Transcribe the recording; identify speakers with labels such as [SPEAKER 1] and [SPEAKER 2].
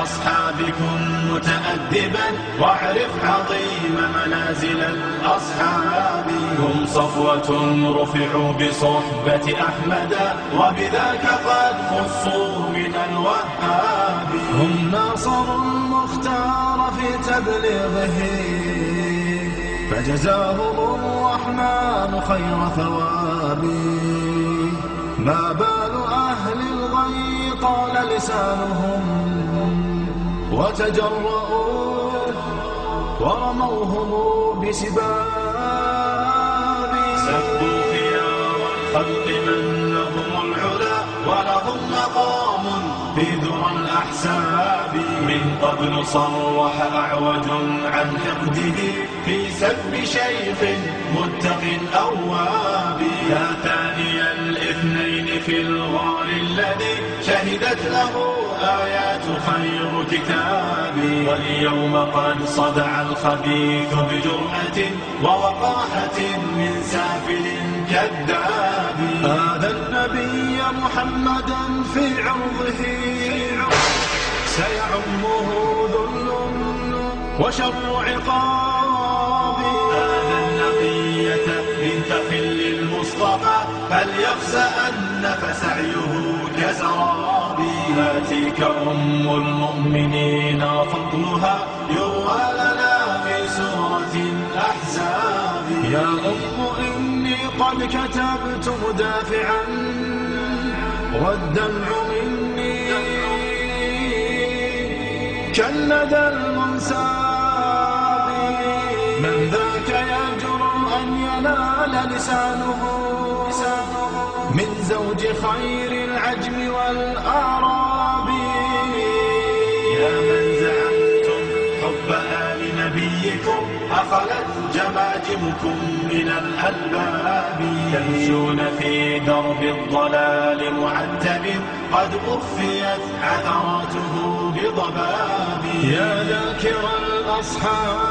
[SPEAKER 1] كن متأدبا واعرف عظيم منازل الأصحاب. هم صفوة رفعوا بصحبة أحمد وبذاك قد خصوا من الوهاب. هم ناصروا المختار في تبليغه. فجزاهم الرحمن خير ثواب. ما بال أهل الغي قال لسانهم. وتجرؤوا ورموهم بسباب سبوا خيار الخلق من لهم العلا ولهم مقام في ذرى الأحساب. من قبل صرح أعوج عن حقده في سب شيخ متق أواب. يا ثاني الإثنين في الغار الذي شهدت له آيات خير كتاب واليوم قد صدع الخبيث بجرأة ووقاحة من سافل كذاب هذا النبي محمدا في عرضه سيعمه ذل وشر عقاب. هذا النقية بنت خل المصطفى فليخزأن فسعيه كسراب هاتيك أم المؤمنين فضلها يروى لنا في سورة الأحزاب. يا أم إني قد كتبت مدافعا. والدمع مني. كالندى المنساب. من ذاك يجر أن ينال لسانه. من زوج خير العجم والأعراب أخلت جماجمكم من الألباب يمشون في درب الضلال معتب قد أخفيت عثراته بضباب يا ذاكر الأصحاب